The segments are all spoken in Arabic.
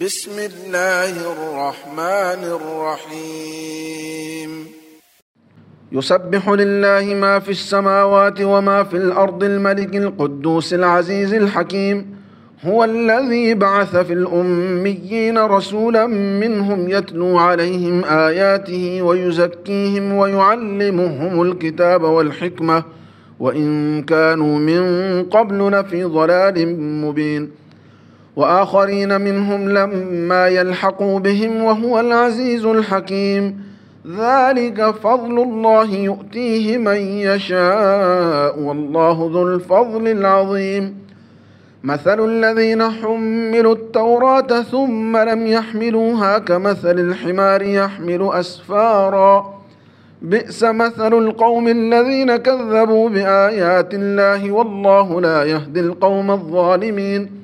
بسم الله الرحمن الرحيم. يسبح لله ما في السماوات وما في الأرض الملك القدوس العزيز الحكيم. هو الذي بعث في الأميين رسولا منهم يتلو عليهم آياته ويزكيهم ويعلمهم الكتاب والحكمة. وإن كانوا من قبل لفي ضلال مبين. وآخرين منهم لما يلحقوا بهم وهو العزيز الحكيم. ذلك فضل الله يؤتيه من يشاء والله ذو الفضل العظيم. مثل الذين حملوا التوراة ثم لم يحملوها كمثل الحمار يحمل أسفارا. بئس مثل القوم الذين كذبوا بآيات الله والله لا يهدي القوم الظالمين.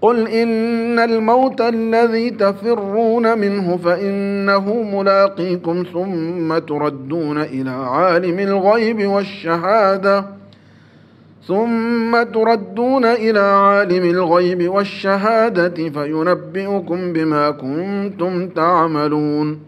قل ان الموت الذي تفرون منه فانه ملاقيكم ثم تردون إلى عالم الغيب والشهاده ثم تردون إلى عالم الغيب والشهاده فينبئكم بما كنتم تعملون